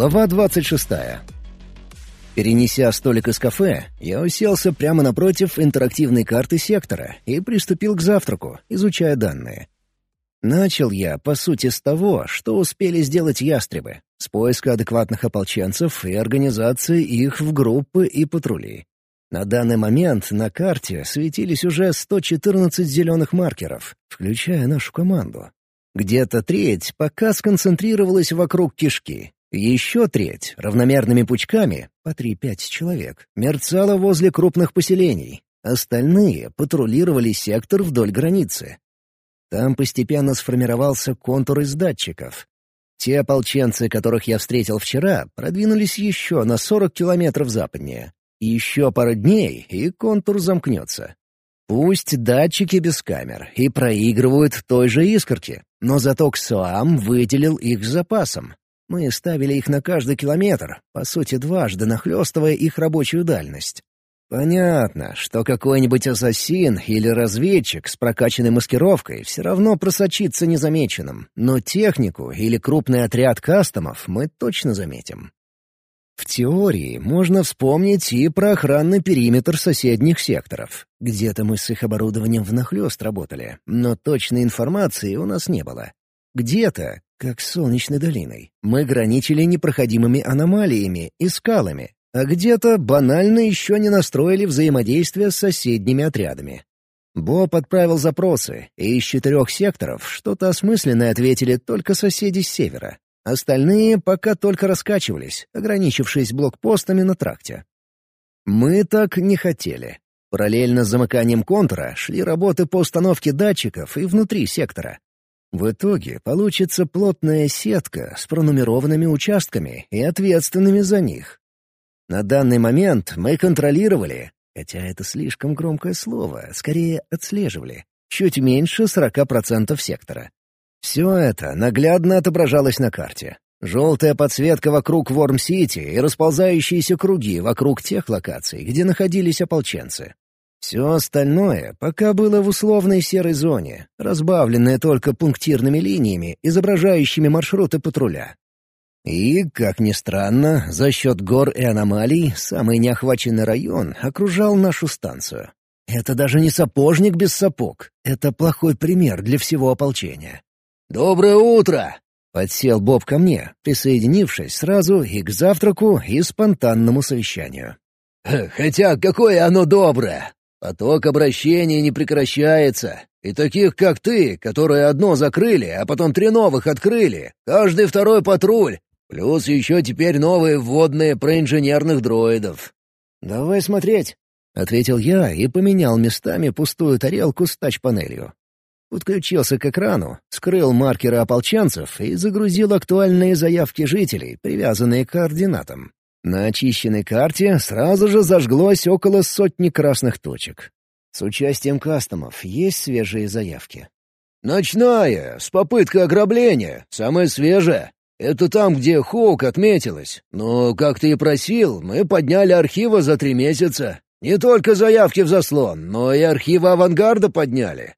Глава 26. Перенеся столик из кафе, я уселся прямо напротив интерактивной карты сектора и приступил к завтраку, изучая данные. Начал я, по сути, с того, что успели сделать ястребы, с поиска адекватных ополченцев и организации их в группы и патрули. На данный момент на карте светились уже 114 зеленых маркеров, включая нашу команду. Где-то треть пока сконцентрировалась вокруг кишки. Еще треть, равномерными пучками, по 3-5 человек, мерцала возле крупных поселений. Остальные патрулировали сектор вдоль границы. Там постепенно сформировался контур из датчиков. Те ополченцы, которых я встретил вчера, продвинулись еще на 40 километров западнее. Еще пару дней, и контур замкнется. Пусть датчики без камер и проигрывают той же искорке, но зато КСОАМ выделил их запасом. Мы ставили их на каждый километр, по сути дважды нахлестывая их рабочую дальность. Понятно, что какой-нибудь ассасин или разведчик с прокачанной маскировкой все равно просочится незамеченным, но технику или крупный отряд кастомов мы точно заметим. В теории можно вспомнить и про охранный периметр соседних секторов. Где-то мы с их оборудованием внахлёст работали, но точной информации у нас не было. Где-то, как Солнечной долиной, мы граничили непроходимыми аномалиями и скалами, а где-то банально еще не настроили взаимодействие с соседними отрядами. Боб отправил запросы, и из четырех секторов что-то осмысленное ответили только соседи с севера. Остальные пока только раскачивались, ограничившись блокпостами на тракте. Мы так не хотели. Параллельно с замыканием контура шли работы по установке датчиков и внутри сектора. В итоге получится плотная сетка с пронумерованными участками и ответственными за них. На данный момент мы контролировали, хотя это слишком громкое слово, скорее отслеживали, чуть меньше 40% сектора. Все это наглядно отображалось на карте. Желтая подсветка вокруг Ворм-Сити и расползающиеся круги вокруг тех локаций, где находились ополченцы. Все остальное пока было в условной серой зоне, разбавленное только пунктирными линиями, изображающими маршруты патруля. И, как ни странно, за счет гор и аномалий самый неохваченный район окружал нашу станцию. Это даже не сапожник без сапог. Это плохой пример для всего ополчения. «Доброе утро!» — подсел Боб ко мне, присоединившись сразу и к завтраку, и спонтанному совещанию. «Хотя какое оно доброе! Поток обращений не прекращается, и таких, как ты, которые одно закрыли, а потом три новых открыли, каждый второй патруль, плюс еще теперь новые вводные про инженерных дроидов». «Давай смотреть», — ответил я и поменял местами пустую тарелку с тач-панелью. Подключился к экрану, скрыл маркеры ополченцев и загрузил актуальные заявки жителей, привязанные к координатам. На очищенной карте сразу же зажглось около сотни красных точек. С участием кастомов есть свежие заявки. «Ночная, с попыткой ограбления, самая свежая. Это там, где Хоук отметилась. Но, как ты и просил, мы подняли архивы за три месяца. Не только заявки в заслон, но и архивы авангарда подняли.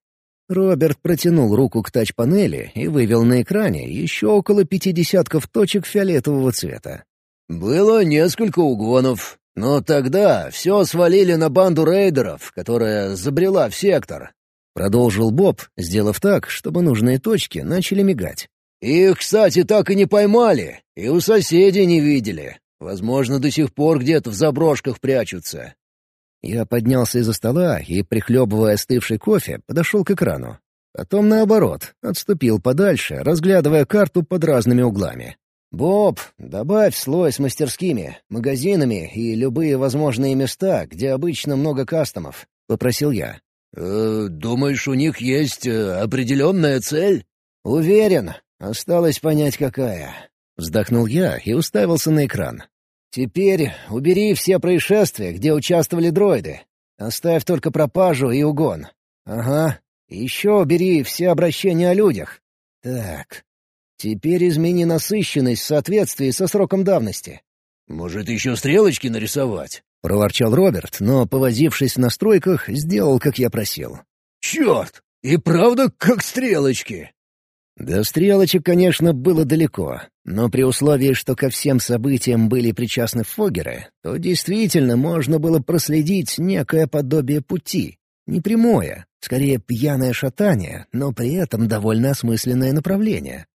Роберт протянул руку к тач-панели и вывел на экране еще около пяти десятков точек фиолетового цвета. «Было несколько угонов, но тогда все свалили на банду рейдеров, которая забрела в сектор», — продолжил Боб, сделав так, чтобы нужные точки начали мигать. «Их, кстати, так и не поймали, и у соседей не видели. Возможно, до сих пор где-то в заброшках прячутся. Я поднялся из-за стола и, прихлебывая остывший кофе, подошел к экрану. Потом, наоборот, отступил подальше, разглядывая карту под разными углами. «Боб, добавь слой с мастерскими, магазинами и любые возможные места, где обычно много кастомов», — попросил я. «Э, «Думаешь, у них есть э, определенная цель?» «Уверен. Осталось понять, какая». Вздохнул я и уставился на экран. Теперь убери все происшествия, где участвовали дроиды. Оставь только пропажу и угон. Ага. Еще убери все обращения о людях. Так. Теперь измени насыщенность в соответствии со сроком давности. «Может, еще стрелочки нарисовать?» — проворчал Роберт, но, повозившись в настройках, сделал, как я просил. «Черт! И правда, как стрелочки!» До стрелочек, конечно, было далеко, но при условии, что ко всем событиям были причастны Фогеры, то действительно можно было проследить некое подобие пути. Не прямое, скорее пьяное шатание, но при этом довольно осмысленное направление.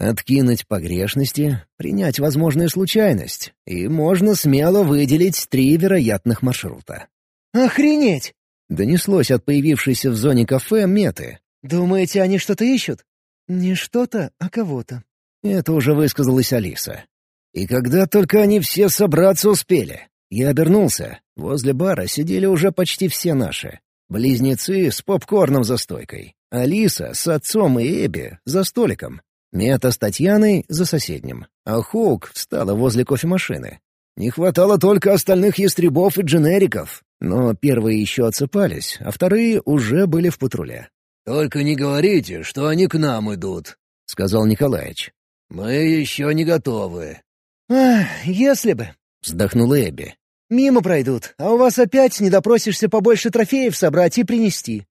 Откинуть погрешности, принять возможную случайность, и можно смело выделить три вероятных маршрута. «Охренеть!» — донеслось от появившейся в зоне кафе меты. «Думаете, они что-то ищут?» «Не что-то, а кого-то». Это уже высказалась Алиса. И когда только они все собраться успели. Я обернулся. Возле бара сидели уже почти все наши. Близнецы с попкорном за стойкой. Алиса с отцом и Эбби за столиком. Мета с Татьяной за соседним. А Хоук встала возле кофемашины. Не хватало только остальных ястребов и дженериков. Но первые еще отсыпались, а вторые уже были в патруле. «Только не говорите, что они к нам идут», — сказал Николаевич. «Мы еще не готовы». «Ах, если бы», — вздохнула Эбби. «Мимо пройдут, а у вас опять не допросишься побольше трофеев собрать и принести».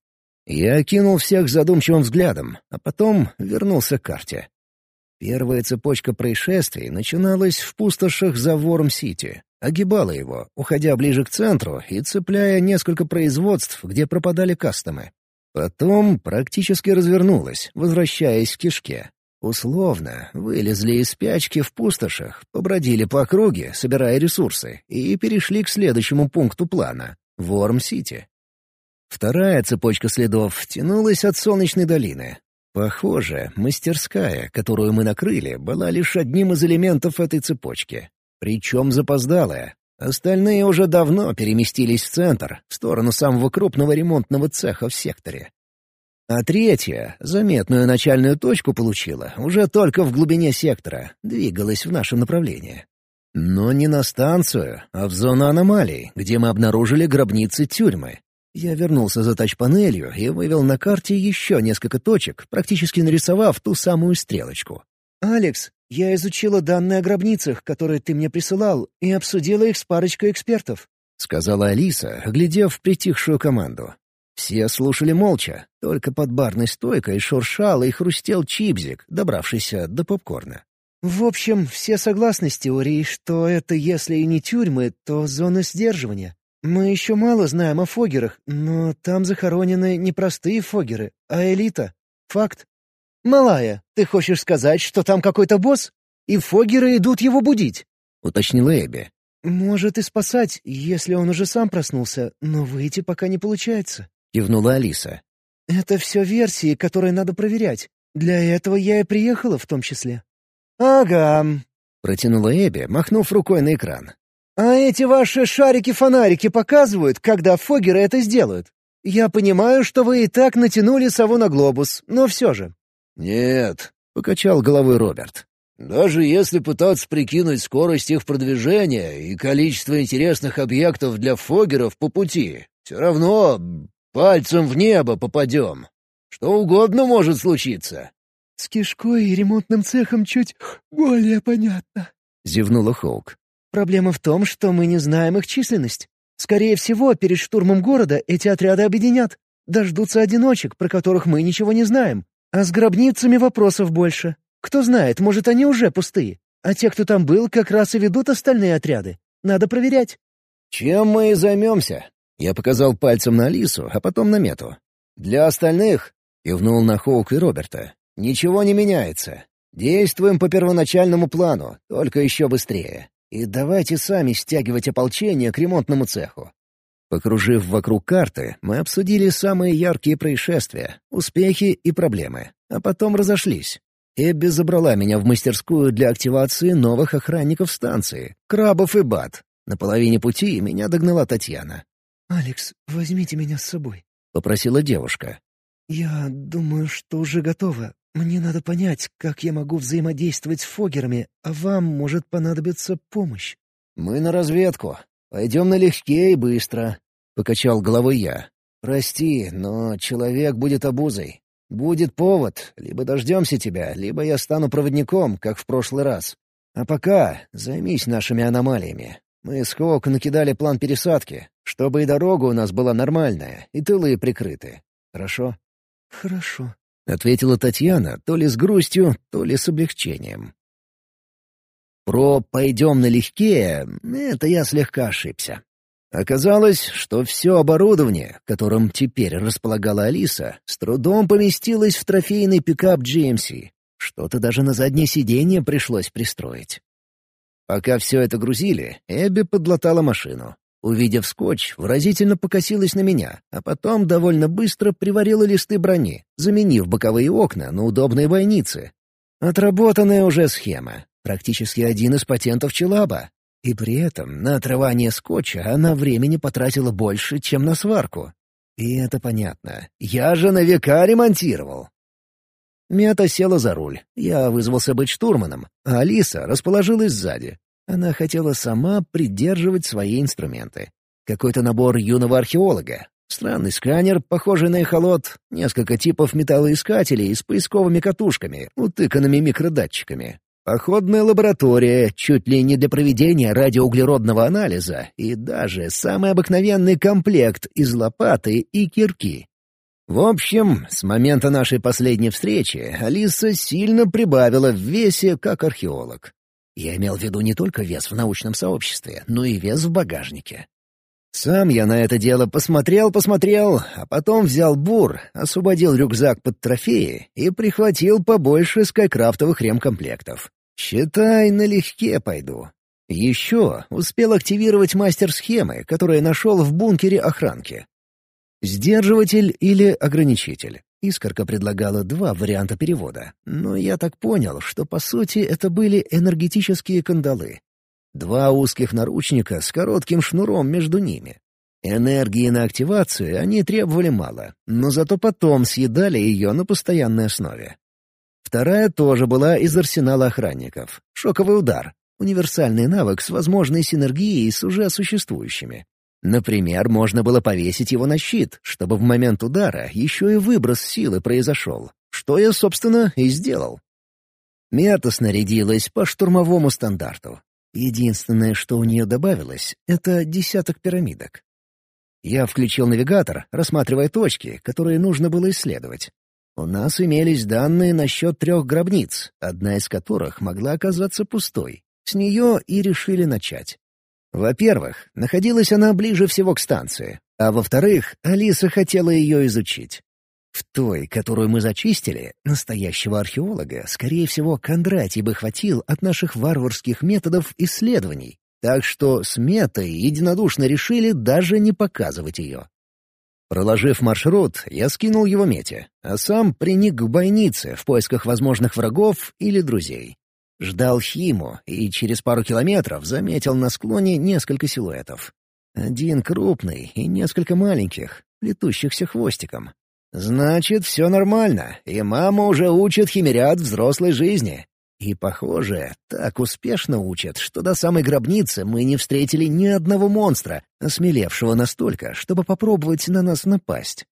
Я окинул всех задумчивым взглядом, а потом вернулся к карте. Первая цепочка происшествий начиналась в пустошах за Ворм-Сити, огибала его, уходя ближе к центру и цепляя несколько производств, где пропадали кастомы. Потом практически развернулась, возвращаясь в кишке. Условно, вылезли из спячки в пустошах, побродили по округе, собирая ресурсы, и перешли к следующему пункту плана — Ворм-Сити. Вторая цепочка следов тянулась от Солнечной долины. Похоже, мастерская, которую мы накрыли, была лишь одним из элементов этой цепочки. Причем запоздалая, Остальные уже давно переместились в центр, в сторону самого крупного ремонтного цеха в секторе. А третья, заметную начальную точку получила, уже только в глубине сектора, двигалась в нашем направлении. Но не на станцию, а в зону аномалий, где мы обнаружили гробницы тюрьмы. Я вернулся за тач-панелью и вывел на карте еще несколько точек, практически нарисовав ту самую стрелочку. «Алекс, я изучила данные о гробницах, которые ты мне присылал, и обсудила их с парочкой экспертов», — сказала Алиса, глядев притихшую команду. Все слушали молча, только под барной стойкой шуршал и хрустел чипзик, добравшийся до попкорна. «В общем, все согласны с теорией, что это, если и не тюрьмы, то зона сдерживания. Мы еще мало знаем о фогерах, но там захоронены не простые фогеры, а элита. Факт. «Малая, ты хочешь сказать, что там какой-то босс? И фогеры идут его будить?» — уточнила Эбби. «Может и спасать, если он уже сам проснулся, но выйти пока не получается», — кивнула Алиса. «Это все версии, которые надо проверять. Для этого я и приехала в том числе». «Ага», — протянула Эбби, махнув рукой на экран. «А эти ваши шарики-фонарики показывают, когда фогеры это сделают. Я понимаю, что вы и так натянули сову на глобус, но все же. «Нет», — покачал головой Роберт. «Даже если пытаться прикинуть скорость их продвижения и количество интересных объектов для фогеров по пути, все равно пальцем в небо попадем. Что угодно может случиться». «С кишкой и ремонтным цехом чуть более понятно», — зевнула Хоук. «Проблема в том, что мы не знаем их численность. Скорее всего, перед штурмом города эти отряды объединят. Дождутся одиночек, про которых мы ничего не знаем. А с гробницами вопросов больше. Кто знает, может, они уже пустые. А те, кто там был, как раз и ведут остальные отряды. Надо проверять. «Чем мы и займемся?» Я показал пальцем на Алису, а потом на Мету. «Для остальных», — кивнул на Хоук и Роберта, — «ничего не меняется. Действуем по первоначальному плану, только еще быстрее. И давайте сами стягивать ополчение к ремонтному цеху. Покружив вокруг карты, мы обсудили самые яркие происшествия, успехи и проблемы, а потом разошлись. Эбби забрала меня в мастерскую для активации новых охранников станции, крабов и бат. На половине пути меня догнала Татьяна. «Алекс, возьмите меня с собой», — попросила девушка. «Я думаю, что уже готова. Мне надо понять, как я могу взаимодействовать с фогерами, а вам может понадобиться помощь». «Мы на разведку. «Пойдем налегке и быстро», — покачал головой я. «Прости, но человек будет обузой. Будет повод, либо дождемся тебя, либо я стану проводником, как в прошлый раз. А пока займись нашими аномалиями. Мы с Хоук накидали план пересадки, чтобы и дорога у нас была нормальная, и тылы прикрыты. Хорошо?» «Хорошо», — ответила Татьяна то ли с грустью, то ли с облегчением. Про «пойдем налегке» — это я слегка ошибся. Оказалось, что все оборудование, которым теперь располагала Алиса, с трудом поместилось в трофейный пикап GMC. Что-то даже на заднее сиденье пришлось пристроить. Пока все это грузили, Эбби подлатала машину. Увидев скотч, выразительно покосилась на меня, а потом довольно быстро приварила листы брони, заменив боковые окна на удобные бойницы. Отработанная уже схема. Практически один из патентов Челаба. И при этом на отрывание скотча она времени потратила больше, чем на сварку. И это понятно. Я же на века ремонтировал. Мята села за руль. Я вызвался быть штурманом, а Алиса расположилась сзади. Она хотела сама придерживать свои инструменты. Какой-то набор юного археолога. Странный сканер, похожий на эхолот, несколько типов металлоискателей с поисковыми катушками, утыканными микродатчиками. Походная лаборатория, чуть ли не для проведения радиоуглеродного анализа, и даже самый обыкновенный комплект из лопаты и кирки. В общем, с момента нашей последней встречи Алиса сильно прибавила в весе как археолог. Я имел в виду не только вес в научном сообществе, но и вес в багажнике. Сам я на это дело посмотрел-посмотрел, а потом взял бур, освободил рюкзак под трофеи и прихватил побольше скайкрафтовых ремкомплектов. Считай, налегке пойду. Еще успел активировать мастер-схемы, которые нашел в бункере охранки. Сдерживатель или ограничитель. Искорка предлагала два варианта перевода, но я так понял, что по сути это были энергетические кандалы. Два узких наручника с коротким шнуром между ними. Энергии на активацию они требовали мало, но зато потом съедали ее на постоянной основе. Вторая тоже была из арсенала охранников. Шоковый удар. Универсальный навык с возможной синергией с уже существующими. Например, можно было повесить его на щит, чтобы в момент удара еще и выброс силы произошел, что я, собственно, и сделал. Мета снарядилась по штурмовому стандарту. Единственное, что у нее добавилось, — это десяток пирамидок. Я включил навигатор, рассматривая точки, которые нужно было исследовать. У нас имелись данные насчет трех гробниц, одна из которых могла оказаться пустой. С нее и решили начать. Во-первых, находилась она ближе всего к станции, а во-вторых, Алиса хотела ее изучить. В той, которую мы зачистили, настоящего археолога, скорее всего, Кондратий бы хватил от наших варварских методов исследований, так что с метой единодушно решили даже не показывать ее. Проложив маршрут, я скинул его мете, а сам приник к бойнице в поисках возможных врагов или друзей. Ждал Химу и через пару километров заметил на склоне несколько силуэтов. Один крупный и несколько маленьких, плетущихся хвостиком. Значит, все нормально, и мама уже учит химерят взрослой жизни. И, похоже, так успешно учат, что до самой гробницы мы не встретили ни одного монстра, осмелевшего настолько, чтобы попробовать на нас напасть.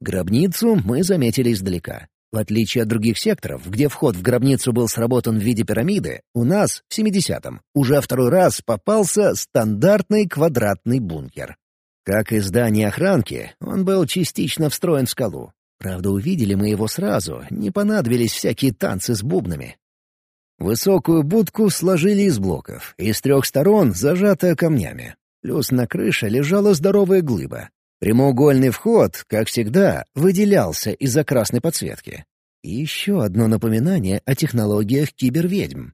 Гробницу мы заметили издалека. В отличие от других секторов, где вход в гробницу был сработан в виде пирамиды, у нас, в 70-м, уже второй раз попался стандартный квадратный бункер. Как и здание охранки, он был частично встроен в скалу. Правда, увидели мы его сразу, не понадобились всякие танцы с бубнами. Высокую будку сложили из блоков, и с трех сторон зажатая камнями. Плюс на крыше лежала здоровая глыба. Прямоугольный вход, как всегда, выделялся из-за красной подсветки. И еще одно напоминание о технологиях киберведьм.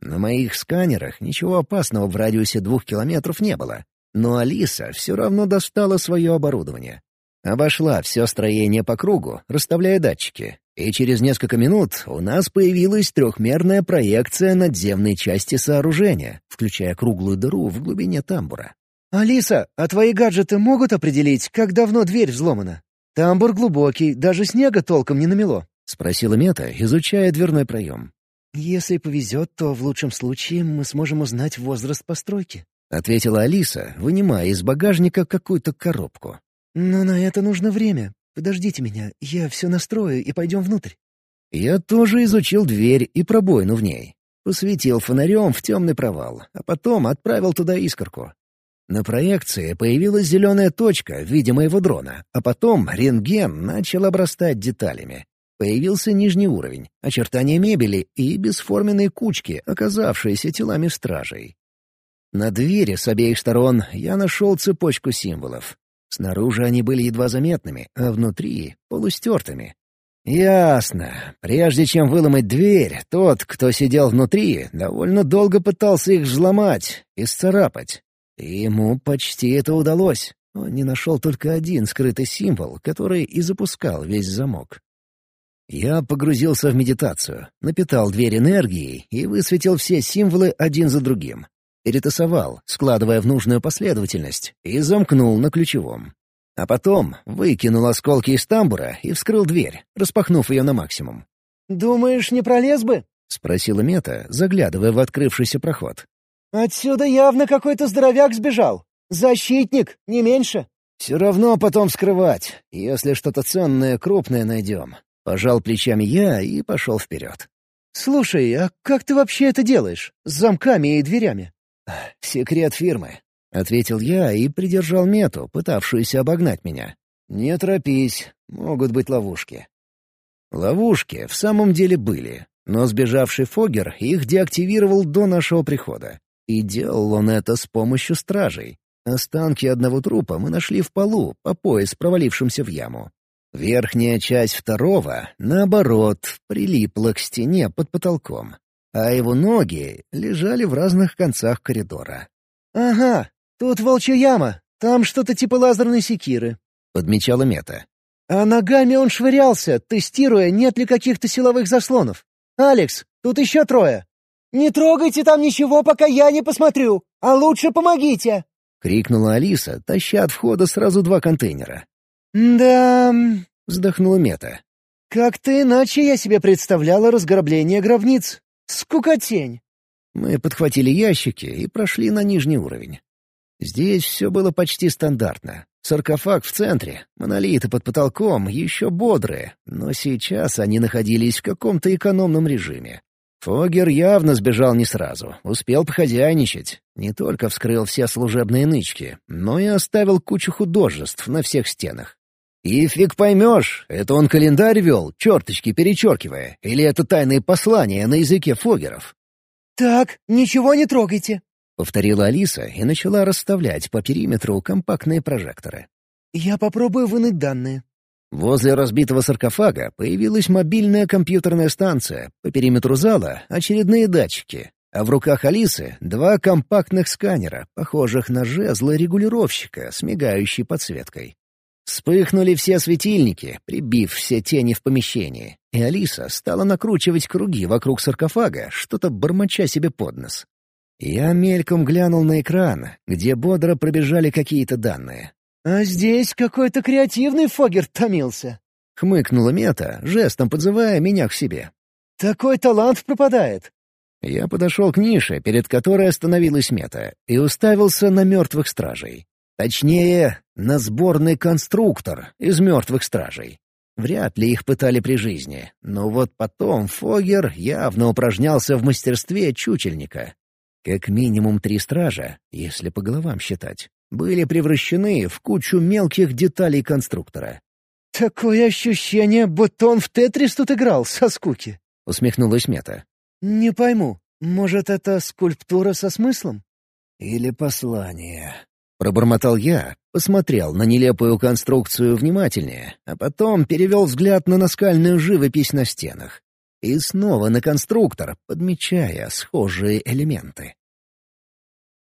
На моих сканерах ничего опасного в радиусе двух километров не было, но Алиса все равно достала свое оборудование. Обошла все строение по кругу, расставляя датчики, и через несколько минут у нас появилась трехмерная проекция надземной части сооружения, включая круглую дыру в глубине тамбура. «Алиса, а твои гаджеты могут определить, как давно дверь взломана? Тамбур глубокий, даже снега толком не намело», — спросила Мета, изучая дверной проем. «Если повезет, то в лучшем случае мы сможем узнать возраст постройки», — ответила Алиса, вынимая из багажника какую-то коробку. «Но на это нужно время. Подождите меня, я все настрою и пойдем внутрь». Я тоже изучил дверь и пробоину в ней. Посветил фонарем в темный провал, а потом отправил туда искорку. На проекции появилась зеленая точка в виде моего дрона, а потом рентген начал обрастать деталями. Появился нижний уровень, очертания мебели и бесформенные кучки, оказавшиеся телами стражей. На двери с обеих сторон я нашел цепочку символов. Снаружи они были едва заметными, а внутри — полустертыми. Ясно. Прежде чем выломать дверь, тот, кто сидел внутри, довольно долго пытался их взломать и сцарапать. И ему почти это удалось. Он не нашел только один скрытый символ, который и запускал весь замок. Я погрузился в медитацию, напитал дверь энергией и высветил все символы один за другим. Перетасовал, складывая в нужную последовательность, и замкнул на ключевом. А потом выкинул осколки из тамбура и вскрыл дверь, распахнув ее на максимум. «Думаешь, не пролез бы?» — спросила Мета, заглядывая в открывшийся проход. «Отсюда явно какой-то здоровяк сбежал. Защитник, не меньше». «Все равно потом скрывать, если что-то ценное, крупное найдем». Пожал плечами я и пошел вперед. «Слушай, а как ты вообще это делаешь? С замками и дверями?» «Секрет фирмы. — ответил я и придержал мету, пытавшуюся обогнать меня. «Не торопись, могут быть ловушки». Ловушки в самом деле были, но сбежавший Фогер их деактивировал до нашего прихода. И делал он это с помощью стражей. Останки одного трупа мы нашли в полу, по пояс провалившимся в яму. Верхняя часть второго, наоборот, прилипла к стене под потолком, а его ноги лежали в разных концах коридора. «Ага, «Тут волчья яма, там что-то типа лазерной секиры», — подмечала Мета. «А ногами он швырялся, тестируя, нет ли каких-то силовых заслонов. Алекс, тут еще трое». «Не трогайте там ничего, пока я не посмотрю, а лучше помогите!» — крикнула Алиса, таща от входа сразу два контейнера. «Да...» — вздохнула Мета. «Как-то иначе я себе представляла разграбление гробниц. Скукотень!» Мы подхватили ящики и прошли на нижний уровень. Здесь все было почти стандартно. Саркофаг в центре, монолиты под потолком, еще бодрые, но сейчас они находились в каком-то экономном режиме. Фогер явно сбежал не сразу, успел похозяйничать. Не только вскрыл все служебные нычки, но и оставил кучу художеств на всех стенах. И фиг поймешь, это он календарь вел, черточки перечеркивая, или это тайные послания на языке фогеров. «Так, ничего не трогайте», — повторила Алиса и начала расставлять по периметру компактные прожекторы. «Я попробую вынуть данные». Возле разбитого саркофага появилась мобильная компьютерная станция, по периметру зала — очередные датчики, а в руках Алисы — два компактных сканера, похожих на жезлы регулировщика с мигающей подсветкой. Вспыхнули все светильники, прибив все тени в помещении, и Алиса стала накручивать круги вокруг саркофага, что-то бормоча себе под нос. Я мельком глянул на экран, где бодро пробежали какие-то данные. «А здесь какой-то креативный Фогер томился», — хмыкнула Мета, жестом подзывая меня к себе. «Такой талант пропадает». Я подошел к нише, перед которой остановилась Мета, и уставился на мертвых стражей. Точнее, на сборный конструктор из мертвых стражей. Вряд ли их пытали при жизни, но вот потом Фогер явно упражнялся в мастерстве чучельника. Как минимум три стража, если по головам считать, были превращены в кучу мелких деталей конструктора. «Такое ощущение, будто он в Тетрис тут играл, со скуки», — усмехнулась Мета. «Не пойму, может, это скульптура со смыслом?» «Или послание», — пробормотал я, посмотрел на нелепую конструкцию внимательнее, а потом перевел взгляд на наскальную живопись на стенах. И снова на конструктор, подмечая схожие элементы.